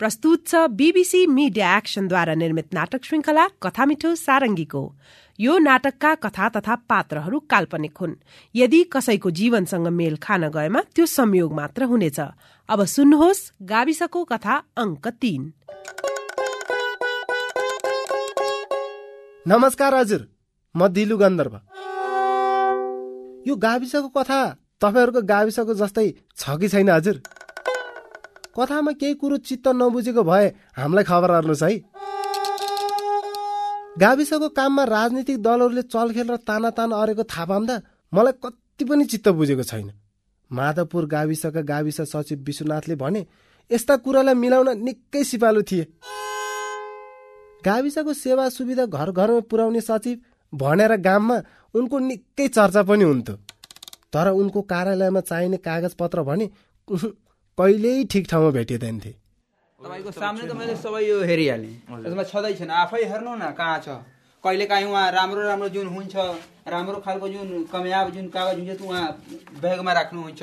प्रस्तुत छ BBC media एक्सनद्वारा निर्मित नाटक श्रृङ्खला कथा मिठो सारङ्गीको। यो नाटकका कथा तथा पात्रहरू काल्पनिक हुन्। यदि कसैको जीवनसँग मेल खान गएमा त्यो संयोग मात्र हुनेछ। अब सुन्नुहोस् गाविसको कथा अङ्क तीन। नमस्कार हजुर म दिलु गन्धर्व। यो गाविसको कथा तपाईँहरूको गाविसको जस्तै छ कि छैन हजुर? कथामा केही कुरो चित्त नबुझेको भए हामीलाई खबर गर्नुहोस् है। गाविसको काममा राजनीतिक दलहरूले चलखेल र ताना ताना अरेको थाहा पाउँदा मलाई कति पनि चित्त बुझेको छैन। माधवपुर गाविसका गाविस सचिव विश्वनाथले भने यस्ता कुरालाई मिलाउन निकै सिपालु थिए। गाविसको सेवा सुविधा घर घरमा पुर्याउने सचिव भनेर गाममा उनको निकै चर्चा पनि हुन्थ्यो। तर उनको कार्यालयमा चाहिने कागज पत्र भने कहिल्यै ठिक ठाउँमा भेटिँदैन थिए। तपाईँको सामने त मैले सबै यो हेरिहालेँ। त्यसमा छँदै छैन। आफै हेर्नु न कहाँ छ? कहिले काहीँ उहाँ राम्रो राम्रो जुन हुन्छ राम्रो खालको जुन कमयाब जुन कागज हुन्छ उहाँ ब्यागमा राख्नुहुन्छ।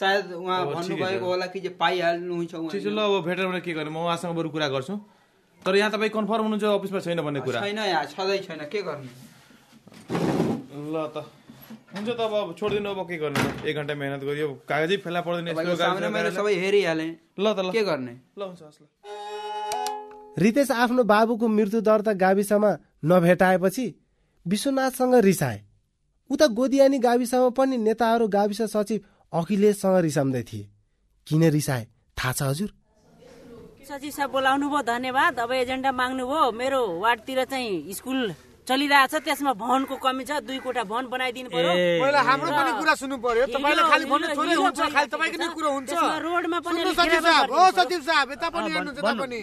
सायद उहाँ भन्नुभएको होला कि चाहिँ पाइहाल्नुहुन्छ ल अब भेटेर भने के गर्ने? म उहाँसँग बरु कुरा गर्छु। तर यहाँ तपाईँ कन्फर्म हुनुहुन्छ अफिसमा छैन भन्ने कुरा? छैन यहाँ छँदै छैन। के गर्ने? ल त। हुन्छ त अब छोडिदिनु अब के गर्ने? एक घन्टा मेहनत गरियो कागजै फेला पर्दैन सबै हेरिहालेँ। ल त ल। के गर्ने? ल हुन्छ हस् ल। रितेश आफ्नो बाबुको मृत्यु दर्ता गाविसमा नभेटाएपछि विश्वनाथसँग रिसाए। उता गोदियानी गाविसमा पनि नेताहरू गाविस सचिव अखिलेशसँग रिसाउँदै थिए। किन रिसाए? थाहा छ हजुर? सचिव साहब बोलाउनु भयो धन्यवाद। अब एजेन्डा माग्नु भयो मेरो वार्डतिर चाहिँ स्कुल चलिरहेछ त्यसमा भवनको कमी छ दुई कोठा भवन बनाइदिनु पर्यो। पहिला हाम्रो पनि कुरा सुन्नु पर्यो। तपाईँले खालि भन्नु थोरै हुन्छ खालि तपाईँको नै कुरो हुन्छ। रोडमा पनि सुन्नु सचिव साहब हो सचिव साहब यता पनि हेर्नुहुन्छ यता पनि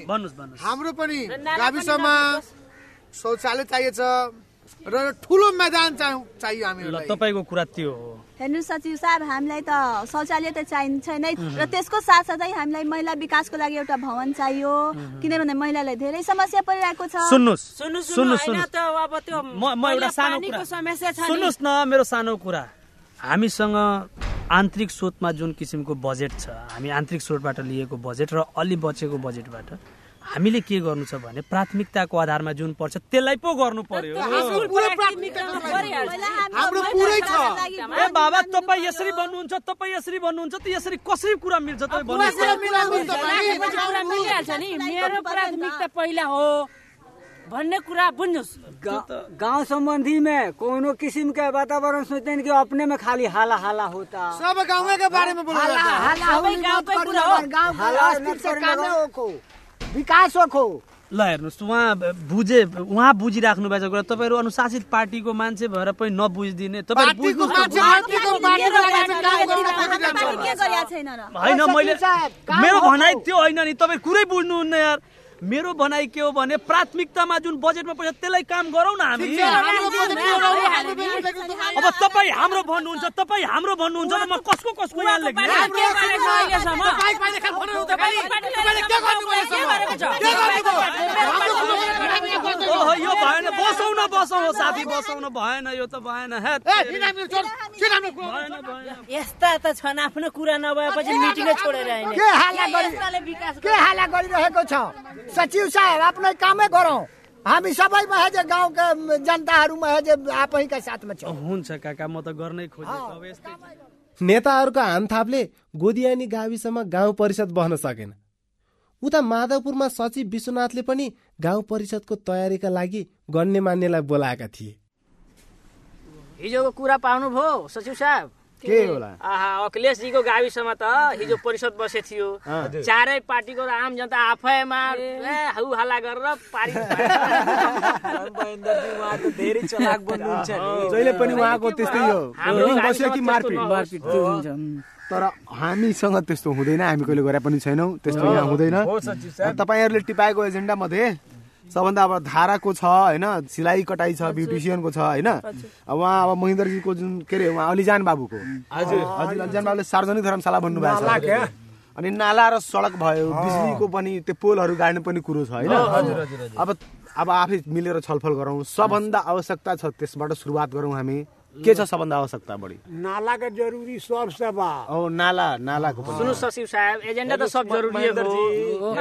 हाम्रो पनि गाविसमा शौचालय चाहिएछ र ठुलो मैदान चाहियो हामीहरूलाई। तपाईँको कुरा त्यो हो। हेर्नु सचिव साहब हामीलाई त शौचालय त चाहिन्छ नै र त्यसको साथसाथै हामीलाई महिला विकासको लागि एउटा भवन चाहियो। किनभने महिलालाई धेरै समस्या परिरहेको छ। सुन्नुहोस्। सुन्नुहोस् म एउटा सानो सुन्नुहोस् न मेरो सानो कुरा। हामीसँग आन्तरिक स्रोतमा जुन किसिमको बजेट छ हामी आन्तरिक स्रोतबाट लिएको बजेट र अलि बचेको बजेटबाट हामीले के गर्नु छ भने प्राथमिकताको आधारमा जुन पर्छ त्यसलाई पो गर्नु पर्यो। बाबा तपाईँ यसरी भन्नुहुन्छ तपाईँ यसरी भन्नुहुन्छ त यसरी कसरी कुरा मिल्छ? मेरो प्राथमिकता पहिला हो। भन्ने कुरा बुझ्नुहोस्। गांव संबंधी में कोनो किस्म के वातावरण सोचते हैं कि अपने में खाली हाला हाला होता सब गाँव के बारे में बोला हाला हाला हाला हो विकास हो ल हेर्नुहोस् उहाँ बुझे उहाँ बुझिराख्नु भएको कुरा। तपाईँहरू अनुशासित पार्टीको मान्छे भएर पनि नबुझिदिने। होइन मैले मेरो भनाइ त्यो होइन नि। तपाईँ कुरै बुझ्नुहुन्न यार। मेरो भनाइ के हो भने प्राथमिकतामा जुन बजेटमा पैसा त्यसलाई काम गरौँ न हामी। अब तपाईँ हाम्रो भन्नुहुन्छ तपाईँ हाम्रो भन्नुहुन्छ म कसको कसको यहाँ लेख्ने? यो भएन बसौँ न बसौँ साथी बसौँ न। भएन यो त भएन यस्ता त छन् आफ्नो कुरा नभएपछि मिटिङै छोडेर के हाला गरिरहेको छ? सचिव साहब आफ्नै कामै गरौँ हामी सबै महेज गाउँका जनताहरू महेज आफैका साथमा छौँ। हुन्छ काका म त गर्नै खोजेको नेताहरूको हामथापले गोदियानी गाविसमा गाउँ परिषद बस्न सकेन। उता माधवपुरमा सचिव विश्वनाथले पनि गाउँ परिषदको तयारीका लागि गण्यमान्यलाई बोलाएका थिए। हिजोको कुरा पाउनुभयो सचिव साहब। के होला? अखिलेशजीको गाविसमा त हिजो परिषद बसे थियो चारै पार्टीको आम जनता आफैमा हौ हल्ला गरेर पारि धेरै चलाक बन्नुहुन्छ जहिले पनि उहाँको त्यस्तै हो। बस्यो कि मारपिट? मारपिट हुन्छ। तर हामीसँग त्यस्तो हुँदैन हामी कहिले गरे पनि छैनौँ। त्यस्तो यहाँ हुँदैन। तपाईँहरूले टिपाएको एजेन्डा मध्ये सबभन्दा अब धाराको छ होइन? सिलाइ कटाइ छ ब्युटिसियनको छ होइन? उहाँ अब महेन्द्रजीको जुन के अरे उहाँ अलिजान बाबुको। हजुर। हजुर अलिजान बाबुले सार्वजनिक धर्मशाला भन्नुभएको छ। अनि नाला र सडक भयो बिजुलीको पनि त्यो पोलहरू गाड्ने पनि कुरो छ होइन? अब अब आफै मिलेर छलफल गरौँ। सबभन्दा आवश्यकता छ त्यसबाट सुरुवात गरौँ हामी। के छ सबभन्दा आवश्यकता बढी? नाला के जरूरी सबसे बा ओ नाला नालाको सुन्नु सचिव साहब एजेन्डा त सब जरुरी हो।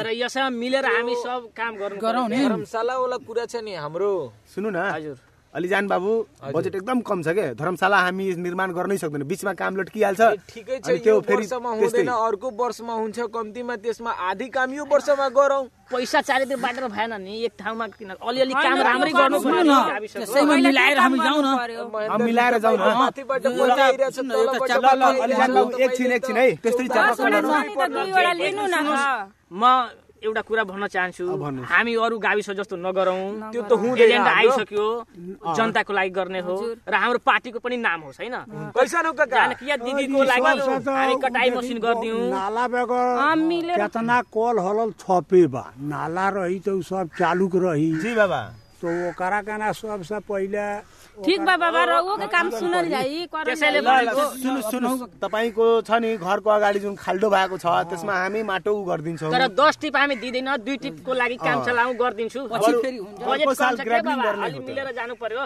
तर यसमा मिलेर हामी सब काम गर्नु धर्मशाला वाला कुरा छ नि हाम्रो। सुन्नु न। हजुर। अलिजान बाबु बजेट एकदम कम छ के? धर्मशाला हामी निर्माण गर्नै सक्दैन। बिचमा काम लट्किहाल्छ। ठिकै छ अनि त्यो फेरि वर्षमा। हुँदैन अर्को वर्षमा हुन्छ कम्तीमा त्यसमा आधी काम यो वर्षमा गरौँ। पैसा चारैतिर बाटेर भएन नि एक ठाउँमा किन? अलिअलि काम राम्रै गर्नु मिलाएर हामी जाउँ न। मिलाएर जाउँ न। एकछिन एकछिन है। त्यस्तै म एउटा कुरा भन्न चाहन्छु। हामी अरू गाविस जस्तो नगरौँ। त्यो त हुँदैन। एजेन्डा। आइसक्यो। जनताको लागि गर्ने हो। र हाम्रो पार्टीको पनि नाम होस् होइन? दिदीको लागि हामी कटाई मसिन गरिदिउँ। नाला बगैर हम मिलेर कितना कल हलल छपे बा। नाला रही तो सब चालू के रही। जी बाबा। तो ओकरा के ना सबसे पहिले ठीक बा बाबा रहुओ के काम सुनल जाई त्यसैले। भनेको सुन्नु सुन्नु तपाईँको छ नि घरको अगाडि जुन खाल्डो भएको छ त्यसमा हामी माटो उ गरिदिन्छौँ। तर दस टिप हामी दिँदैन दुई टिपको लागि काम चलाउँ गरिदिन्छु। अरू- बजेट अर्को साल कम छ के ग्राफ्टिङ बाबा? गर्ने। मिलेर जानु पर्यो।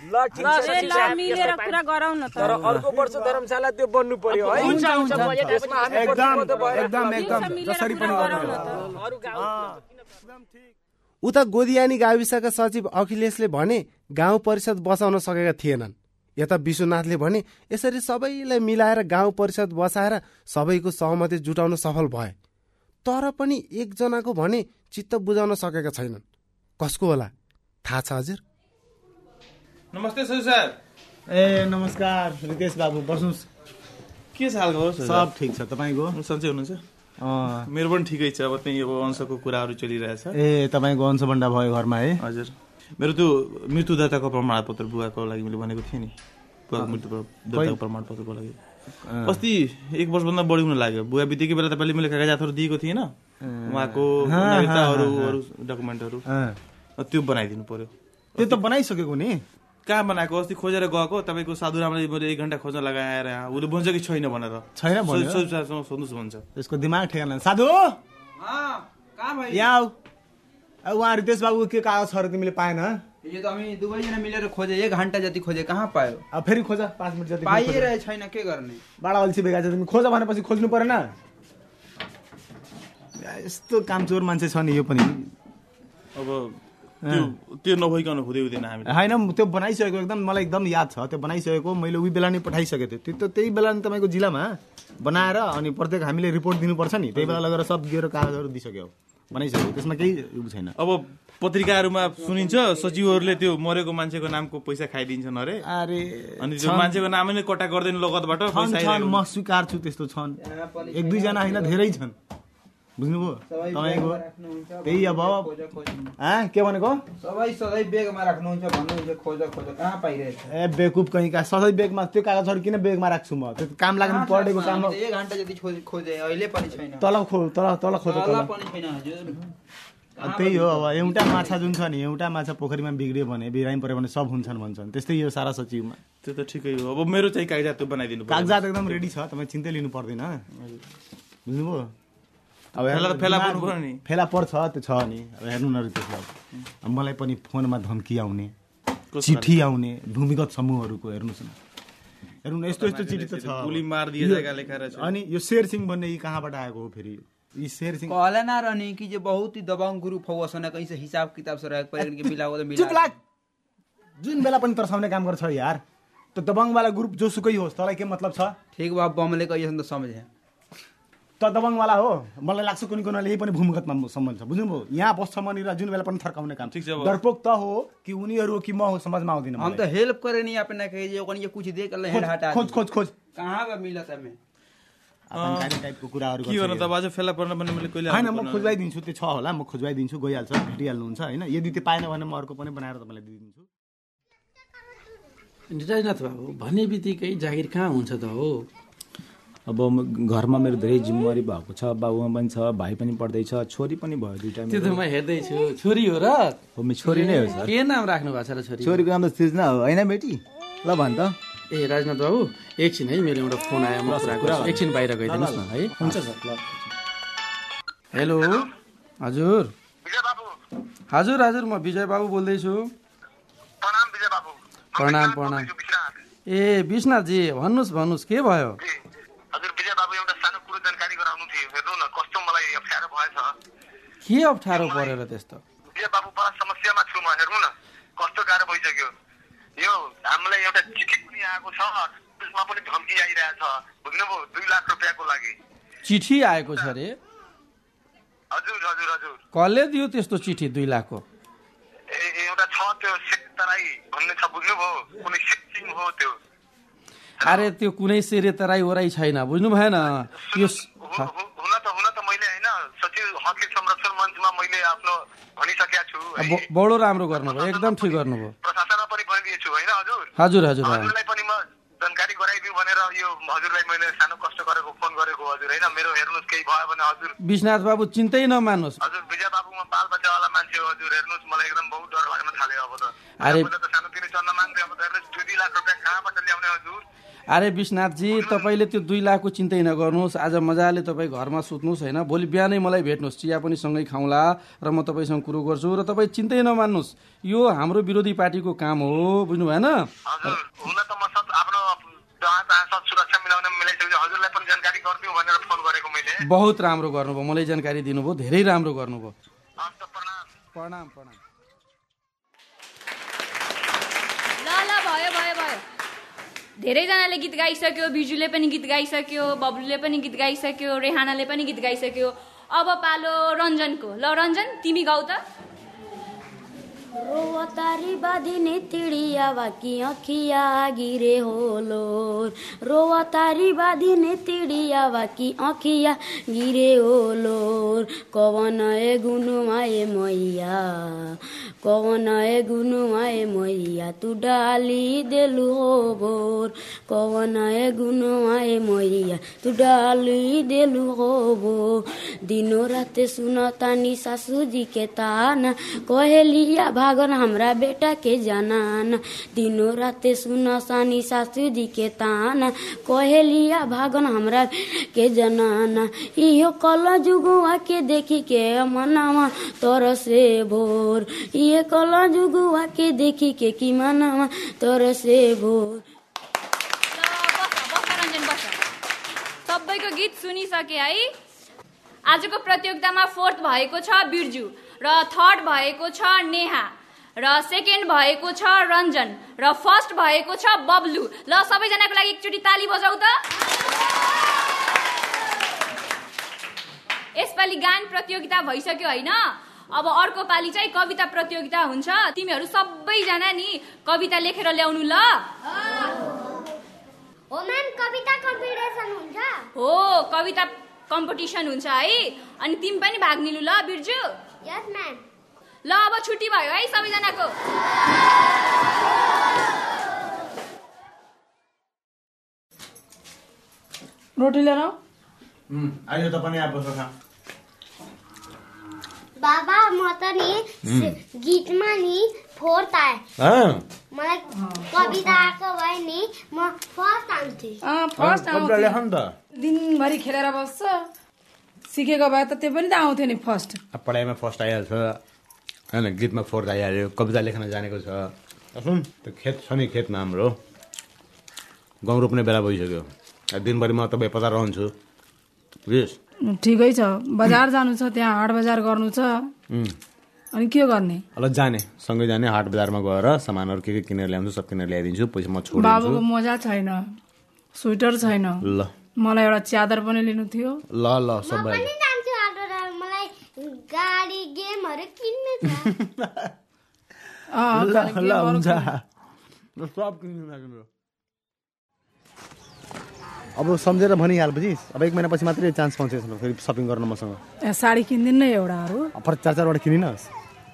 ल ठिक छ साहब, मिलेर कुरा गरौँ न त। तर अर्को वर्ष धर्मशाला त्यो बन्नु पर्यो है? हुन्छ हुन्छ बजेट हामी एकदम एकदम एकदम। जसरी पनि गरौँ न त। अरू गाउँ उता गोदियानी गाविसका सचिव अखिलेशले भने गाउँ परिषद बसाउन सकेका थिएनन्। यता विश्वनाथले भने यसरी सबैलाई मिलाएर गाउँ परिषद बसाएर सबैको सहमति जुटाउन सफल भए। तर पनि एकजनाको भने चित्त बुझाउन सकेका छैनन्। कसको होला? थाहा छ हजुर? नमस्ते सर ए नमस्कार रितेश बाबु बस्नुहोस्। के छ हालको हो सब ठिक छ तपाईँको? सन्चै हुनुहुन्छ। मेरो पनि ठिकै छ अब त्यही अब अंशको कुराहरू चलिरहेछ। ए तपाईँको अंशभण्डा भयो घरमा है? हजुर। मेरो त्यो मृत्युदाताको प्रमाणपत्र बुवाको लागि मैले भनेको थिएँ नि। बुवाको मृत्यु दाताको प्रमाणपत्रको लागि। अस्ति एक वर्षभन्दा बढी हुन लाग्यो। बुवा बितेकै बेला तपाईँले मैले कागजातहरू दिएको थिएन उहाँको डकुमेन्टहरू। त्यो बनाइदिनु पर्यो। त्यो त बनाइसकेको नि। कहाँ बनाएको? अस्ति खोजेर गएको तपाईँको साधुरामले मैले एक घन्टा खोज्न लगाएर यहाँ। उसले भन्छ कि छैन भनेर। छैन सोध्नुहोस् भन्छ त्यसको दिमाग ठेगाना साधु! यहाँ आऊ। उहाँ रितेश बाबुको के कागजहरू तिमीले पाएन यो त हामी दुवैजना मिलेर खोजे एक घन्टा जति खोजे कहाँ पायो? अब फेरि खोज पाँच मिनट जति पाइएर छैन के गर्ने? बाडा अल्छी बेगा छ तिमी खोज भनेपछि खोज्नु परेन। यस्तो कामचोर मान्छे छ नि यो पनि। अब त्यो नभइकन हुँदै हुँदैन हामी होइन त्यो बनाइसकेको एकदम मलाई एकदम याद छ। त्यो बनाइसकेको मैले उही बेला नै पठाइसकेको थिएँ त्यो त त्यही बेला नि तपाईँको जिल्लामा बनाएर अनि प्रत्येक हामीले रिपोर्ट दिनुपर्छ नि। त्यही बेला लगेर सब दिएर कागजहरू दिइसक्यो। बनाइसक्यो त्यसमा केही छैन। अब पत्रिकाहरूमा सुनिन्छ सचिवहरूले त्यो मरेको मान्छेको नामको पैसा खाइदिन्छन् अरे अरे अनि त्यो मान्छेको नामै नै कटा गर्दैन लगतबाट म स्वीकार छु त्यस्तो छन्। एक दुईजना होइन धेरै छन्। बुझ्नुभयो? तपाईँको त्यही अब के भनेको? सबै सधैँ बेगमा राख्नुहुन्छ भन्नुहुन्छ खोज खोज कहाँ पाइरहेछ? ए बेकुप कहीँ का सधैँ बेगमा त्यो कागजहरू किन बेगमा राख्छु म? त्यो काम लाग्नु पढेको काम एक घन्टा जति खोज खोजे अहिले पनि छैन। तल खो तल तल खोज तल तल। पनि छैन हजुर। त्यही हो अब एउटा माछा जुन छ नि एउटा माछा पोखरीमा बिग्रियो भने बिरामी पऱ्यो भने सब हुन्छन् भन्छन्। त्यस्तै यो सारा सचिवमा। त्यो त ठिकै हो। अब मेरो चाहिँ कागजात त्यो बनाइदिनु। कागजात एकदम रेडी छ तपाईँ चिन्तै लिनु पर्दैन। बुझ्नुभयो? अब फेला त फेला दिमाग- पर्नु पर्यो नि। फेला पर्छ त्यो छ नि। अब हेर्नु न त्यसलाई मलाई पनि फोनमा धम्की आउने चिठी आउने भूमिगत समूहहरूको हेर्नुहोस् न। हेर्नु न यस्तो यस्तो चिठी त छ। अनि यो शेर सिंह भन्ने यी कहाँबाट आएको हो फेरि? रहनी कि जे बहुत ही दबांग ग्रुप हो वसना कहीं से हिसाब किताब से रह पर के मिलाओ तो चुप मिला जुन बेला पनि तर्साउने काम गर्छ यार। त्यो दबङवाला ग्रुप जोसुकै होस् तँलाई के मतलब छ? ठीक बा बमले कहिए त समझे त दबङवाला हो। मलाई लाग्छ कुनै कुनाले यही पनि भूमिगतमा सम्बन्ध छ। बुझ्नुभयो? यहाँ बस्छ मनिर जुन बेला पनि थर्काउने काम ठिक छ। डरपोक त हो कि उनीहरू कि म हो समझमा आउँदिन हम तो हेल्प करे नहीं अपना कहे जे ओकन ये कुछ दे कर हेड हटा खोज खोज खोज। कहाँ बा मिलत हमें टाइपको कुराहरू के गर्नु गर्छ। त? बाजे फेला पर्न पनि मैले कहिले होइन म। खोज्वाइदिन्छु त्यो छ होला। म खोज्वाइदिन्छु गइहाल्छ भेटिहाल्नुहुन्छ होइन? यदि त्यो पाएन भने म अर्को पनि बनाएर तपाईँलाई दिइदिन्छु। राजनाथ बाबु भन्ने बित्तिकै जागिर कहाँ हुन्छ त हो? अब म- घरमा मेरो धेरै जिम्मेवारी भएको छ बाबुमा पनि छ भाइ पनि पढ्दैछ छोरी पनि भयो दुइटा त्यो त। म हेर्दैछु। छोरी हो र? हो मेरो छोरी नै हो सर। के नाम राख्नु भएको छ र छोरी छोरीको नाम त सृजना हो। होइन बेटी? ल भन् त। ए राजनाथ बाबु एकछिन है मेरो एउटा फोन आयो म कुरा गर्छु। एकछिन बाहिर गइदिनुहोस् न है। हुन्छ सर ल। हेलो हजुर। हजुर हजुर म विजय बाबु बोल्दैछु। प्रणाम प्रणाम ए विश्वनाथजी भन्नुहोस् भन्नुहोस् के भयो हजुर विजय बाबु एउटा सानो कुरो जानकारी गराउनु थियो हेर्नु न कस्तो मलाई अप्ठ्यारो भएछ के अप्ठ्यारो परेर त्यस्तो? विजय बाबु बडा समस्यामा छु म हेर्नु न। कस्तो गाह्रो भइसक्यो। यो हामीलाई एउटा चिठी पनि आएको छ त्यसमा पनि धम्की आइरहेछ। बुझ्नुभयो दुई लाख रुपियाँको लागि। चिठी आएको छ अरे? हजुर हजुर हजुर। कसले दियो त्यस्तो चिठी दुई लाखको? ए एउटा छ त्यो शेख तराई भन्ने छ बुझ्नुभयो? कुनै सिंह हो त्यो। अरे त्यो कुनै सेरे तराई ओराई छैन बुझ्नु भएन यो हुन त हुन त मैले सचिव हकले संरक्षण मञ्चमा मैले आफ्नो भनिसकेका छु बडो राम्रो गर्नुभयो एकदम ठिक गर्नुभयो। प्रशासनमा पनि भनिदिएछु होइन हजुर? हजुर हजुर। हजुरलाई पनि म जानकारी गराइदिउँ भनेर यो हजुरलाई मैले सानो कष्ट गरेको फोन गरेको हजुर होइन? मेरो हेर्नुहोस् केही भयो भने हजुर। विश्वनाथ बाबु चिन्तै नमान्नुहोस्। हजुर विजय बाबु म बाल बच्चावाला मान्छे हो हजुर हेर्नुहोस् मलाई एकदम बहुत डर लाग्न थाल्यो अब त। सानोतिनो चन्न माग्दै अब त हेर्नुहोस् दुई दुई लाख रुपियाँ कहाँबाट ल्याउने हजुर? अरे विश्वनाथजी तपाईँले त्यो दुई लाखको चिन्तै नगर्नुहोस् आज मजाले तपाईँ घरमा सुत्नुहोस् होइन? भोलि बिहानै मलाई भेट्नुहोस्। चिया पनि सँगै खाउँला र म तपाईँसँग कुरो गर्छु र तपाईँ चिन्तै नमान्नुहोस् यो हाम्रो विरोधी पार्टीको काम हो बुझ्नु भएन? बहुत राम्रो गर्नुभयो। मलाई जानकारी दिनुभयो। धेरै राम्रो गर्नुभयो। प्रणाम प्रणाम ल ल भयो भयो भयो धेरैजनाले गीत गाइसक्यो बिजुले पनि गीत गाइसक्यो बब्लुले पनि गीत गाइसक्यो रेहानाले पनि गीत गाइसक्यो। अब पालो रञ्जनको। ल रञ्जन तिमी गाउ त। रोवतारी बाधिने तिडिया बाकी अखिया गिरे होलो रोवतारी बाधिने तिडिया बाकी अखिया गिरे होलो कवन ए गुनुमाए मैया। कवन ए गुनुमाए मैया तू डाली देलु हो बोर। कवन ए गुनुमाए मैया तू डाली देलु हो बो दिनो राते सुनतानी सासुजी के ताना, कहेलिया भागन हमरा बेटा के जनाना। दिनो राते सुन सानी सासुजी के ताना, कहेलिया भागन हमरा के जनाना। इहो कल जुगुआ के देखी के मनावा तोर से भोर। ये कल जुगुआ के देखी के की मनावा तोर से भोर बस रञ्जन बस सबैको गीत सुनिसके है आजको प्रतियोगितामा फोर्थ भएको छ बिर्जु र थर्ड भएको छ नेहा र सेकेन्ड भएको छ रञ्जन र फर्स्ट भएको छ बब्लु ल सबैजनाको लागि एकचोटि ताली बजाउ त यसपालि गान प्रतियोगिता भइसक्यो होइन अब अर्को पालि चाहिँ कविता प्रतियोगिता हुन्छ। तिमीहरू सबैजना नि कविता लेखेर ल्याउनु ल। हो म्याम कविता कम्पिटिसन हुन्छ। हो कविता कम्पिटिसन हुन्छ है। अनि तिमी पनि भाग लिनु ल बिर्जु। यस म्याम। ल अब छुट्टी भयो है सबैजनाको। रोटी लिएर आऊ। आइज त पनि आएको छ बाबा म त नि। गीतमा नि फोर्थ आए हाँ? मलाई कविता आएको भए नि म फर्स्ट आउँथे। अँ, फर्स्ट त दिनभरि खेलेर बस्छ। सिकेको भए त त्यो पनि त आउँथ्यो नि फर्स्ट। अब पढाइमा फर्स्ट आइहाल्छ। होइन गीतमा फोर्थ आइहाल्यो। कविता लेख्न जानेको छ। सुन त्यो खेत छ नि खेतमा हाम्रो। गहुँ रोप्ने बेला भइसक्यो। दिनभरि म तपाईँ पचार रहन्छु। बुझिस् ठिकै छ। बजार जानु छ त्यहाँ हाट बजार गर्नु छ। अनि के गर्ने? ल जाने। सँगै जाने हाट बजारमा गएर सामानहरू के के किनेर ल्याउँछु सब किनेर ल्याइदिन्छु पैसा म छोडिदिन्छु। बाबुको मोजा छैन स्वेटर छैन। ल। मलाई एउटा च्यादर पनि लिनु थियो। ल ल सब म भइहाल्यो पनि जान्छु आटो मलाई गाडी गेमहरू किन्नु ल ल हुन्छ। सब किन्नु अब सम्झेर भनिहाल्पछि अब एक महिनापछि मात्रै चान्स पाउँछ यसमा फेरि सपिङ गर्न मसँग। साडी किनिदिनु न एउटाहरू चार चारवटा किनिनस्।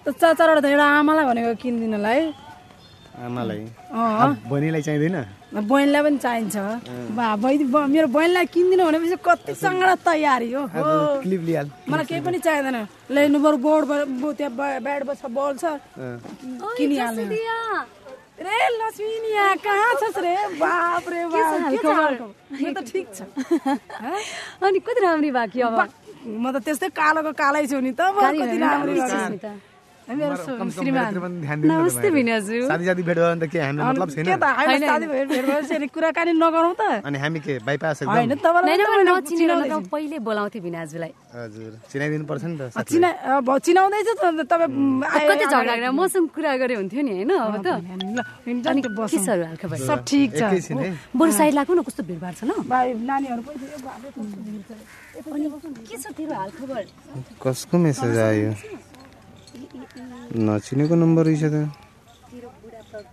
त चार चारवटा त एउटा आमालाई भनेको किनिदिनलाई आमालाई? बहिनीलाई चाहिँदैन? बहिनीलाई पनि चाहिन्छ। मेरो बहिनीलाई किनिदिनु भनेपछि कति सङ्गडा तयारी हो। मलाई केही पनि चाहिँदैन। ल्याउनु बरु बोर्ड त्यहाँ ब्याट बस्छ बल छ। किनिहाल्ने। रे लक्ष्मी यहाँ कहाँ छस् रे? बाप रे बाप त ठिक छ। अनि कति राम्री बाँकी अब? म त त्यस्तै कालोको कालै छु नि त कति राम्री छ छु। नमस्ते। भिनाजु साथी साथी भेट भयो भने त के हामीलाई मतलब छैन के त होइन साथी भेट भेट भएपछि अनि कुराकानी नगरौँ त। अनि हामी के बाइपास तपाईँलाई। नत्र पहिले बोलाउँथे भिनाजुलाई हजुर चिनाइदिनु पर्छ नि त अ, साथीलाई। चिना अब चिनाउँदैछ त तपाईँ कति झगडा गरेर मसँग कुरा गरे हुन्थ्यो नि होइन अब त। अनि। छ सब ठिक छ। बरु साइड लाग्नु न कस्तो भिडभाड छ ल नानीहरू पनि छ। के छ तेरो कसको मेसेज आयो? नचिनेको नम्बर रहेछ त।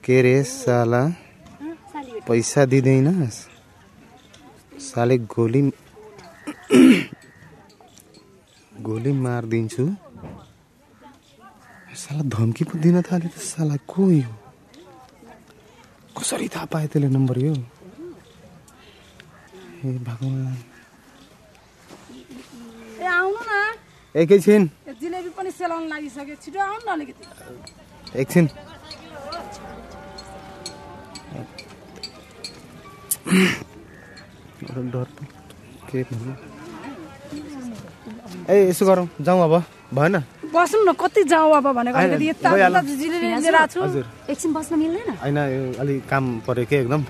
के रे साला? पैसा दिँदैनस् साले गोली गोली मारिदिन्छु। साला धम्की पो दिन थाल्यो त साला को यो? कसरी थाहा पायो त्यसले नम्बर यो? ए भगवान् एकैछिन पनि सेलाउनु लागिसक्यो छिटो आउनु न अलिकति। एकछिन। डर के भन्नु ए यसो गरौँ। जाउँ अब। भएन? बस्नु न कति जाउँ अब भनेको अलिकति यता एकछिन बस्न मिल्दैन? होइन अलिक काम पऱ्यो के एकदम।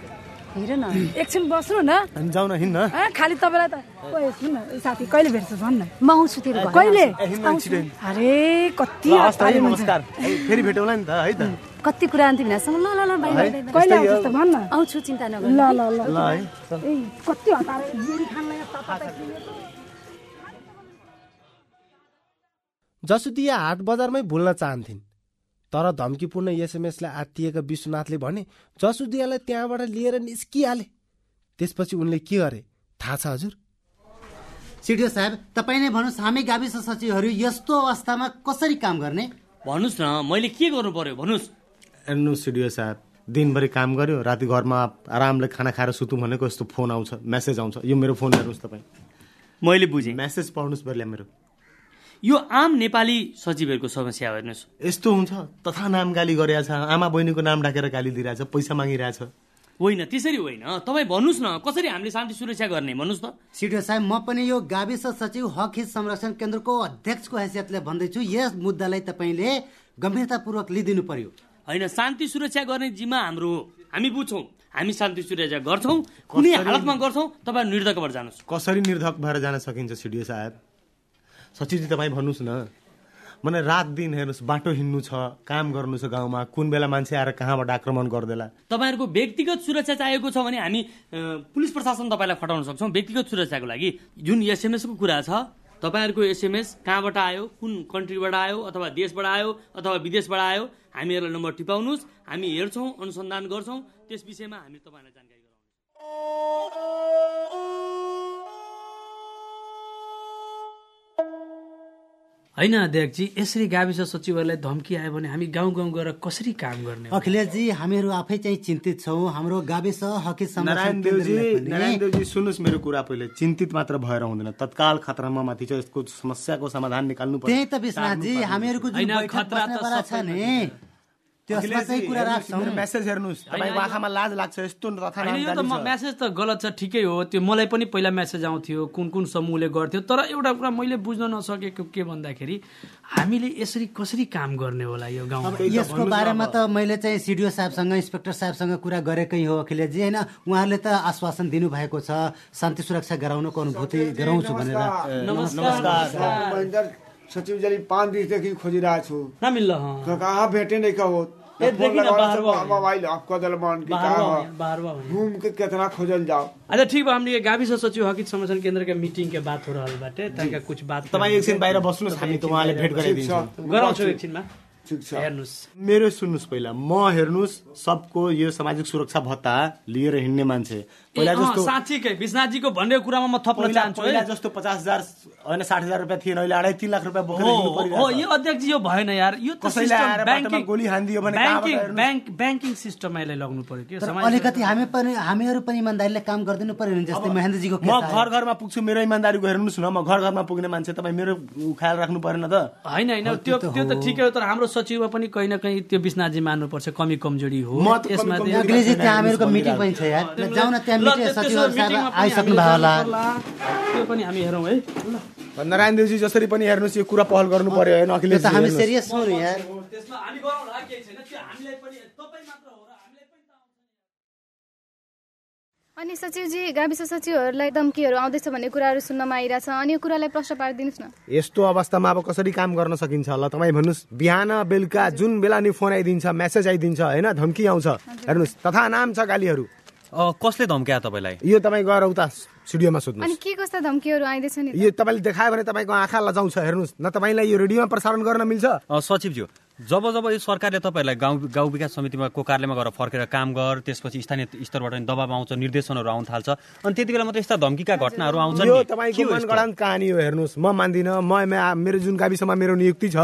हेर न। एकछिन बस्नु न। अनि जाउँ न हिँड्न खालि तपाईँलाई त। ओए सुन न साथी कहिले भेट्छ भन् न। म आउँछु तेरो कहिले। अरे कति ल, फेरि भेटौँला नि त है त। कति कुरा अन्त भिनासँग ल ल ल बाई। कहिले आउँछस् त भन् न। आउँछु चिन्ता ल नगर्नु ल ल। ल है। ए कति हतार। जसुदिया हाट बजारमै भुल्न चाहन्थिन्। तर धम्कीपूर्ण एसएमएसलाई आत्तिएका विश्वनाथले भने जसुदियालाई त्यहाँबाट लिएर निस्किहाले। त्यसपछि उनले के गरे? थाहा छ हजुर? सिडिओ साहेब तपाईँ नै भन्नुहोस् हामी गाविस सचिवहरू यस्तो अवस्थामा कसरी काम गर्ने? भन्नुहोस् न मैले के गर्नु पर्यो भन्नुहोस्। हेर्नु सिडिओ साहब दिनभरि काम गर्यो राति घरमा आरामले खाना खाएर सुतौँ भनेको यस्तो फोन आउँछ मेसेज आउँछ। यो मेरो फोन हेर्नुहोस् तपाईँ। मैले बुझेँ। मेसेज पढ्नुहोस् बेला मेरो। यो आम नेपाली सचिवहरूको समस्या हो हेर्नुहोस्। यस्तो हुन्छ। तथा नाम गाली गरेछ आमा बहिनीको नाम डाकेर गाली दिइरहेछ पैसा मागिरहेछ। होइन त्यसरी होइन। तपाईँ भन्नुहोस् न कसरी हामीले शान्ति सुरक्षा गर्ने भन्नुहोस् त। सिडिओ साहेब म पनि यो गाविस सचिव हक हित संरक्षण केन्द्रको अध्यक्षको हैसियतले भन्दैछु यस मुद्दालाई तपाईँले गम्भीरतापूर्वक लिइदिनु पर्यो। होइन शान्ति सुरक्षा गर्ने जिम्मा हाम्रो हो। हामी बुझ्छौँ हामी शान्ति सुरक्षा गर्छौँ कुनै कसरी? हालतमा गर्छौँ तपाईँ निर्धकबाट जानुहोस्। कसरी निर्धक भएर जान सकिन्छ सिडिओ साहेब? सचिवजी तपाईँ भन्नुहोस् न। भने रात दिन हेर्नुहोस् बाटो हिँड्नु छ काम गर्नु छ गाउँमा कुन बेला मान्छे आएर कहाँबाट आक्रमण गरिदेला। तपाईँहरूको व्यक्तिगत सुरक्षा चाहिएको छ भने हामी पुलिस प्रशासन तपाईँलाई खटाउन सक्छौँ। व्यक्तिगत सुरक्षाको लागि। जुन एसएमएसको कुरा छ तपाईँहरूको एसएमएस कहाँबाट आयो कुन कन्ट्रीबाट आयो अथवा देशबाट आयो अथवा विदेशबाट आयो हामीहरूलाई नम्बर टिपाउनुहोस्। हामी हेर्छौँ अनुसन्धान गर्छौँ। त्यस विषयमा हामी तपाईँलाई जानकारी गराउँछौँ होइन अध्यक्षजी यसरी गाविस सचिवहरूलाई धम्की आयो भने हामी गाउँ गाउँ गएर कसरी काम गर्ने? अखिलेशजी हामीहरू आफै चाहिँ चिन्तित छौँ। हाम्रो गाविस हकी नारायण देवजी नारायण सुन्नुहोस् मेरो कुरा पहिले। चिन्तित मात्र भएर हुँदैन। तत्काल खतरामा माथि चाहिँ यसको समस्याको समाधान निकाल्नु पर्यो त्यही त विश्वनाथजी हामीहरूको खतरा त छ नि। त्यसमा अखिलेशजी, चाहिँ कुरा हेर्नुहोस्, राख्छौँ मेरो मेसेज हेर्नुहोस्। तपाईँको आँखामा लाज लाग्छ यस्तो तथा होइन यो त म म्यासेज त गलत छ ठिकै हो। त्यो मलाई पनि पहिला म्यासेज आउँथ्यो कुन कुन समूहले गर्थ्यो। तर एउटा कुरा मैले बुझ्न नसकेको के भन्दाखेरि हामीले यसरी कसरी काम गर्ने होला यो गाउँमा? अब यसको बारेमा त मैले चाहिँ सिडिओ साहबसँग इन्सपेक्टर साहबसँग कुरा गरेकै हो अखिलेशजी। होइन उहाँहरूले त आश्वासन दिनुभएको छ शान्ति सुरक्षा गराउनको अनुभूति गराउँछु भनेर। महेन्द्र सचिवजी पाँच दिनदेखि खोजिरहेको छु। नमिल्ल कहाँ भेटे ना, कहाँ। हो? बाहर बा घूम के कितना खोजल जाओ। अच्छा ठीक बा हमने गाविस सचिव हकित संरक्षण केन्द्र के मीटिंग के बात हो रहल बाटे तनिका कुछ बात तपाईँ एकछिन बाहिर बस्नुहोस् हामी त उहाँले भेट गराइदिन्छौँ गराउँछु एकछिनमा ठिक छ। हेर्नुहोस् मेरो सुन्नुहोस् पहिला म हेर्नुहोस् सबको यो सामाजिक सुरक्षा भत्ता लिएर हिँड्ने मान्छे। पहिला जस्तो साँच्चीकै विश्वनाथजीको भनेको कुरामा म थप्न चाहन्छु पहिला जस्तो पचास हजार होइन साठी हजार रुपियाँ थिएन अहिले अढाई तिन लाख रुपियाँ बोकेर हो। यो अध्यक्ष यो भएन यार। यो त गोली हानिदियो भने ब्याङ्किङ ब्याङ्क ब्याङ्किङ सिस्टममा यसलाई लग्नु पर्यो कि अलिकति हामी पनि हामीहरू पनि इमान्दारीले काम गरिदिनु पर्यो नि जस्तै महेन्द्रजीको म घर घरमा पुग्छु मेरो इमान्दारीको हेर्नुहोस् न म घर घरमा पुग्ने मान्छे तपाईँ मेरो ख्याल राख्नु परेन त। होइन होइन त्यो त्यो त ठिकै हो तर हाम्रो सचिवमा पनि कहीँ न कहीँ त्यो विश्वनाथजी मान्नुपर्छ कमी कमजोरी हो यसमा हामीहरूको मिटिङ पनि छ यार। जाउँ न त्यहाँ पनि आइसक्नु भयो होला। त्यो पनि हामी हेरौँ है। ल। नारायण देवजी जसरी पनि हेर्नुहोस् यो कुरा पहल गर्नु पर्यो होइन यो अखिलेश त हामी सिरियस छौँ नि यार। त्यसमा हामी केही छैन। त्यो हामीलाई पनि तपाईँ मात्र हो र हामीलाई पनि अनि सचिवजी गाविस सचिवहरूलाई धम्कीहरू आउँदैछ भन्ने कुराहरू सुन्नमा आइरहेछ। अनि यो कुरालाई प्रश्न पारिदिनुहोस् न। यस्तो अवस्थामा अब कसरी काम गर्न सकिन्छ ल तपाईँ भन्नुहोस् बिहान बेलुका जुन बेला नि फोन आइदिन्छ मेसेज आइदिन्छ होइन धम्की आउँछ। हेर्नुहोस् तथा नाम छ गालीहरू। कसले धम्क्या तपाईँलाई? यो तपाईँ गएर उता स्टुडियोमा अनि सोध्नुहोस् के कस्ता धम्कीहरू आइँदैछ नि? यो तपाईँले देखायो भने तपाईँको आँखा लजाउँछ हेर्नुहोस्। न तपाईँलाई यो रेडियोमा प्रसारण गर्न मिल्छ। अ, सचिवज्यू जब जब यो सरकारले तपाईँहरूलाई गाउँ गाउँ विकास समितिमा को कार्यालयमा गएर फर्केर काम गर त्यसपछि स्थानीय स्तरबाट नि दबाब आउँछ निर्देशनहरू आउन थाल्छ अनि त्यति बेला मात्रै यस्ता धम्कीका घटनाहरू आउँछन् यो। तपाईँको कहानी हो हेर्नुहोस्। म मान्दिनँ म म- मेरो जुन गाविसमा मेरो नियुक्ति छ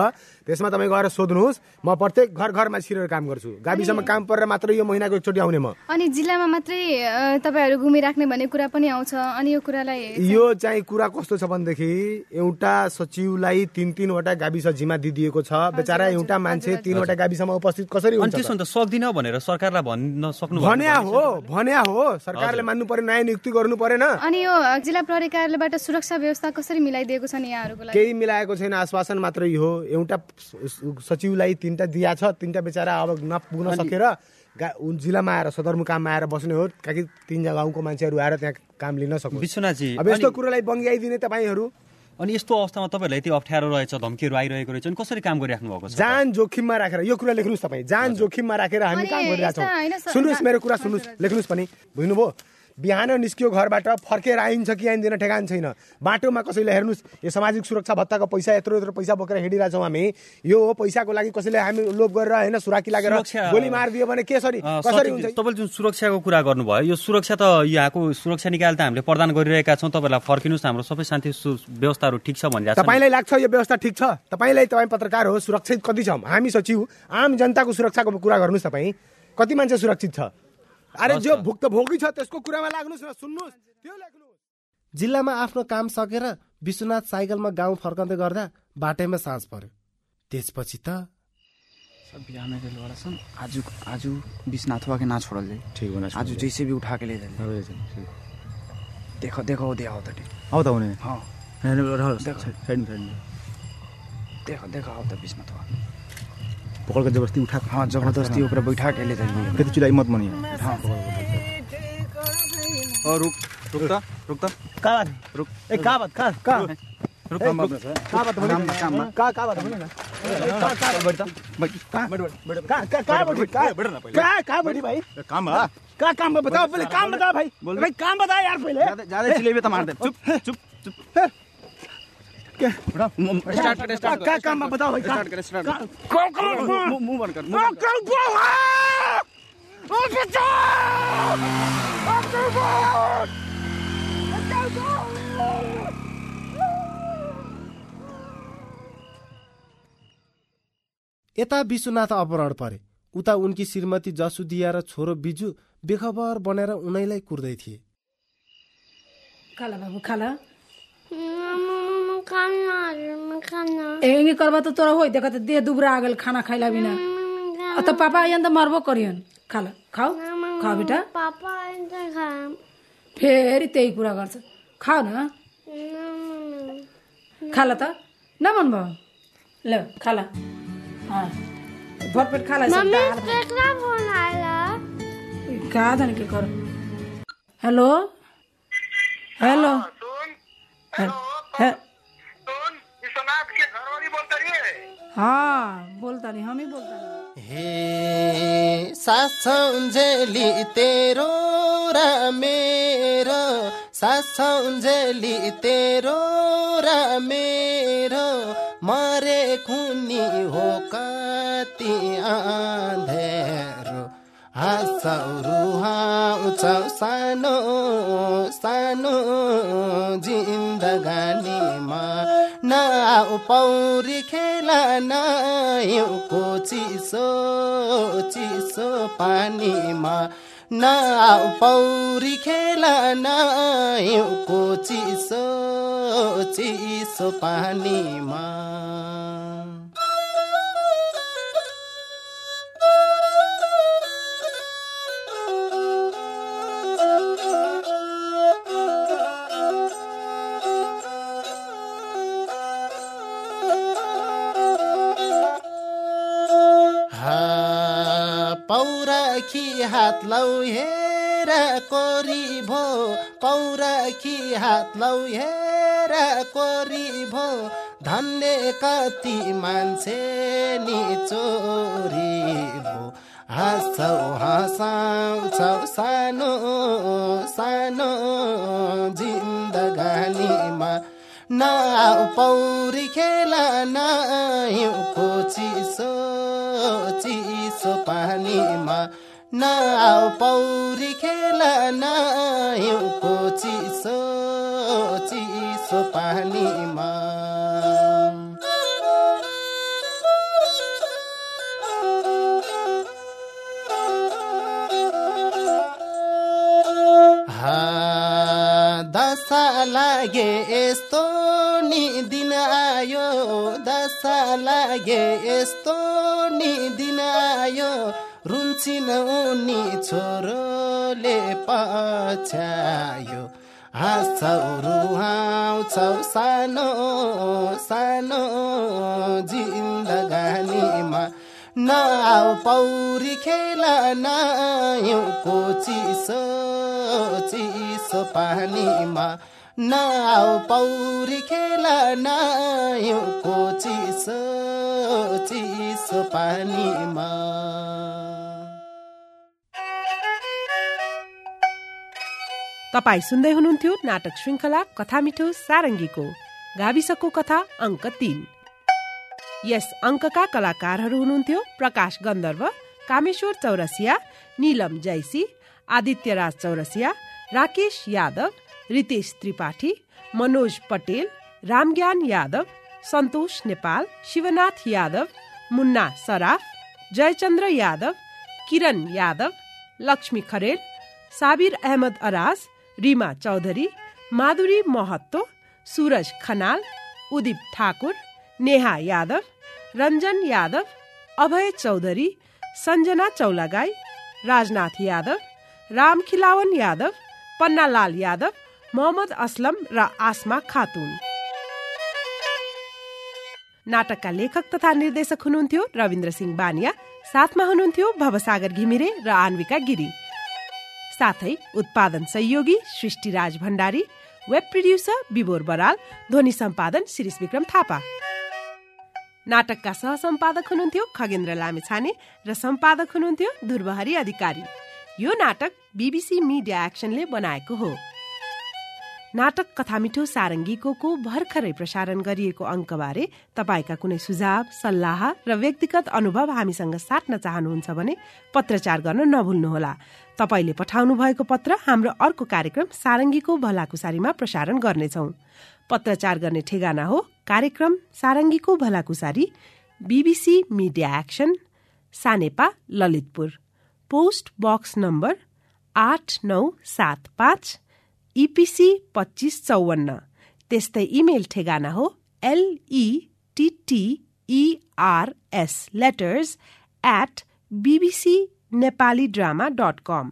त्यसमा तपाईँ गएर सोध्नुहोस् म प्रत्येक घर घरमा छिरेर काम गर्छु। गाविसमा काम परेर मात्र यो महिनाको एकचोटि आउने म। अनि जिल्लामा मात्रै तपाईँहरू घुमिराख्ने भन्ने कुरा पनि आउँछ अनि यो कुरालाई यो चाहिँ कुरा कस्तो छ भनेदेखि एउटा सचिवलाई तिन तिनवटा गाविस जिम्मा दिइदिएको छ। बेचारा एउटा मान्छे तिनवटा गाविसमा उपस्थित कसरी हुन्छ सक्दिनँ भनेर सरकारलाई भन्न सक्नु भन्या हो भन्या हो। सरकारले मान्नु पर्यो नयाँ नियुक्ति गर्नु परेन। अनि यो जिल्ला प्रहरी कार्यालयबाट सुरक्षा व्यवस्था कसरी मिलाइदिएको छ नि यहाँहरूको लागि? केही मिलाएको छैन आश्वासन मात्रै हो। एउटा सचिवलाई तिनवटा दिया छ तिनवटा बेचारा अब नपुग्न सकेर गा- जिल्लामा आएर सदरमुकाममा आएर बस्ने हो ताकि तिन जग्गा मान्छेहरू आएर त्यहाँ काम लिन सक्नु विश्वनाथजी अब यस्तो कुरोलाई बङ्ग्याइदिने तपाईँहरू। अनि यस्तो अवस्थामा तपाईँहरूलाई यति अप्ठ्यारो रहेछ धम्कीहरू आइरहेको रहेछ अनि कसरी काम गरिराख्नु भएको छ? जान जोखिममा राखेर यो कुरा लेख्नुहोस् तपाईँ जान जोखिममा राखेर हामी काम गरिरहेछौँ। सुन्नुहोस् मेरो कुरा सुन्नुहोस् लेख्नुहोस् पनि। बुझ्नुभयो? बिहान निस्कियो घरबाट फर्केर आइन्छ कि आइँदैन ठेगान छैन। बाटोमा कसैले हेर्नुहोस् यो सामाजिक सुरक्षा भत्ताको पैसा यत्रो यत्रो पैसा बोकेर हिँडिरहेछौँ हामी। यो हो पैसाको लागि कसैले हामी लोभ गरेर होइन सुराकी लागेर गोली मारिदियो भने कसरी कसरी हुन्छ? तपाईँले जुन सुरक्षाको कुरा गर्नुभयो यो सुरक्षा त यहाँको सुरक्षा निकाय त हामीले प्रदान गरिरहेका छौँ। तपाईँलाई फर्किनुहोस् हाम्रो सबै शान्ति व्यवस्थाहरू ठिक छ भनिरहेको। तपाईँलाई लाग्छ यो व्यवस्था ठिक छ? तपाईँलाई तपाईँ पत्रकार हो सुरक्षित कति छौँ? हामी सचिव आम जनताको सुरक्षाको कुरा गर्नुहोस् तपाईँ। कति मान्छे सुरक्षित छ? अरे जो भुक्तभोगी छ त्यसको कुरामा लाग्नुहोस् न सुन्नुहोस्। त्यो लेख्नुहोस्। जिल्लामा आफ्नो काम सकेर विश्वनाथ साइकलमा गाउँ फर्कँदै गर्दा बाटैमा साँझ पर्यो। त्यसपछि त सब सन आजू आजू हुआ के ना छोड़ल जाए ठीक होना आजू जैसे भी उठा के ले जाए देखो देखो वो दिया होता आऊ त हुने। हाँ। देखो। देखो आओ तो पकड़ के ज़बरदस्ती उठा हाँ ज़बरदस्ती ऊपर बैठा के ले जाइए। कति चिल्लाई मत मनी हाँ। ओ रुक रुक त रुक त का बात रुक। ए का बात का का? रुक का बात भने काम काम का का बात न? का का? बैठ त बैठ का? का का का बड़ी का? का का बड़ी भाई? काम बा। का काम बताओ पहले काम बताओ भाई। भाई काम बताओ यार पहले। ज़्यादा ज़्यादा चिल्लेबे त मार दे। चुप चुप चुप। स्टार्ट कर स्टार्ट का काम बा बताओ भाई स्टार्ट कर स्टार्ट कर। का का मुंह मुंह बंद कर मुंह बंद कर। ओ बचाओ यता विश्वनाथ अपहरण परे। उता उनकी श्रीमती जसुदिया र छोरो बिजु बेखबर बनेर उनैलाई कुर्दै थिए। खाला बाबू खाला खाना एंगे करबा तो तोरा होई देखा तो देह दुबरा आ गेल खाना खाइला बिना अ तो पापा आयन तो मरबो करियन खाला खाओ खाओ बेटा पापा ऐसे खाम फेरि त्यही कुरा गर्छ खाऊ न खाला त नमन भयो ल खाला अँ। हे- बोलता नहीं हम ही बोलता हे सासौंजेली तेरो र मेरो। सासौंजेली तेरो र मेरो। मरे खुनी हो कति आँधेरो। हाँसौ रुहाउँछौ सानो सानो जिन्दगानीमा नआउ पौरी खेला नयुको चिसो चिसो पानीमा। नआउ पौरी खेला नयुको चिसो चिसो पानीमा। पौरखी हात लौ हेर कोरी भो पौरखी हात लौ हेर कोरी भो धन्य कति मान्छे नि चोरी भो हाँसौ हँसाउँछौ सानो सानो जिन्दगानीमा। नआउ पौरी खेल नहिउँको चिसो चिसो पानीमा नआउ पौरी खेल नहिउँको चिसो चिसो पानीमा दशा लागे यस्तो नि दिन आयो दशा लागे यस्तो नि दिन आयो। रुन्छिन उनी छोरोले पछ्यायो। हाँसौ रुहाउँछौ सानो सानो जिन्दगानीमा। नआउ पौरी खेल नहिउँको चिसो चिसो पानीमा नआउ पौरी खेल नहिउँको चिसो चिसो पानीमा तपाईँ सुन्दै हुनुहुन्थ्यो नाटक श्रृङ्खला कथा मिठो सारङ्गीको गाविसको कथा अङ्क तीन। यस अङ्कका कलाकारहरू हुनुहुन्थ्यो प्रकाश गन्धर्व कामेश्वर चौरसिया निलम आदित्य राज चौरसिया राकेश यादव रितेश त्रिपाठी मनोज पटेल रामज्ञान यादव सन्तोष नेपाल शिवनाथ यादव मुन्ना सराफ जयचन्द्र यादव किरण यादव लक्ष्मी खरेल साबिर अहमद अराज रिमा चौधरी माधुरी महत्तो सूरज खनाल उदिप ठाकुर नेहा यादव रञ्जन यादव अभय चौधरी सञ्जना चौलागाई राजनाथ यादव राम खिलावन यादव पन्नालाल यादव मोहम्मद असलम र आसमा खातुन। नाटकका लेखक तथा निर्देशक हुनुहुन्थ्यो रविन्द्र सिंह बानिया। साथमा हुनुहुन्थ्यो भवसागर घिमिरे र आन्विका गिरी। साथै उत्पादन सहयोगी सृष्टिराज भण्डारी वेब प्रोड्युसर विबोर बराल ध्वनि सम्पादन शिरिष विक्रम थापा। नाटकका सह सम्पादक हुनुहुन्थ्यो खगेन्द्र लामेछाने र सम्पादक हुनुहुन्थ्यो ध्रुवहरी अधिकारी। यो नाटक बीबीसी मिडिया एक्सनले बनाएको हो। नाटक कथामिठो सारङ्गीको को भर्खरै प्रसारण गरिएको अङ्कबारे तपाईँका कुनै सुझाव सल्लाह र व्यक्तिगत अनुभव हामीसँग साट्न चाहनुहुन्छ भने पत्रचार गर्न नभुल्नुहोला। तपाईँले पठाउनु भएको पत्र हाम्रो अर्को कार्यक्रम सारङ्गीको भलाकुसारीमा प्रसारण गर्नेछौ। पत्रचार गर्ने ठेगाना हो कार्यक्रम सारङ्गीको भलाकुसारी BBC media action Sanepa Lalitpur. Post box number आठ नौ सात पाँच इपिसी पच्चिस चौवन्न। त्यस्तै इमेल ठेगाना हो एलइटिटिइआरएस letters at BBC Nepali drama dot कम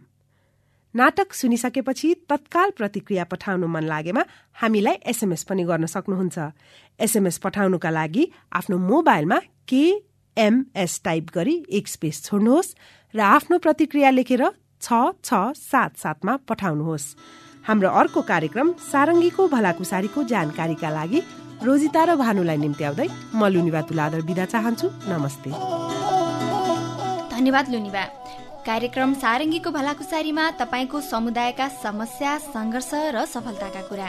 नाटक सुनिसकेपछि तत्काल प्रतिक्रिया पठाउनु मन लागेमा हामीलाई एसएमएस पनि गर्न सक्नुहुन्छ। एसएमएस पठाउनुका लागि आफ्नो मोबाइलमा केएमएस टाइप गरी एक स्पेस छोड्नुहोस् र आफ्नो प्रतिक्रिया लेखेर छ छ सात सातमा पठाउनुहोस्। हाम्रो अर्को कार्यक्रम सारङ्गीको भलाकुसारीको जानकारीका लागि रोजिता र भानुलाई निम्त्याउँदै म लुनिबा तुलादर बिदा चाहन्छु। नमस्ते। धन्यवाद लुनिबा। कार्यक्रम सारङ्गीको भलाकुसारीमा तपाईँको समुदायका समस्या सङ्घर्ष र सफलताका कुरा।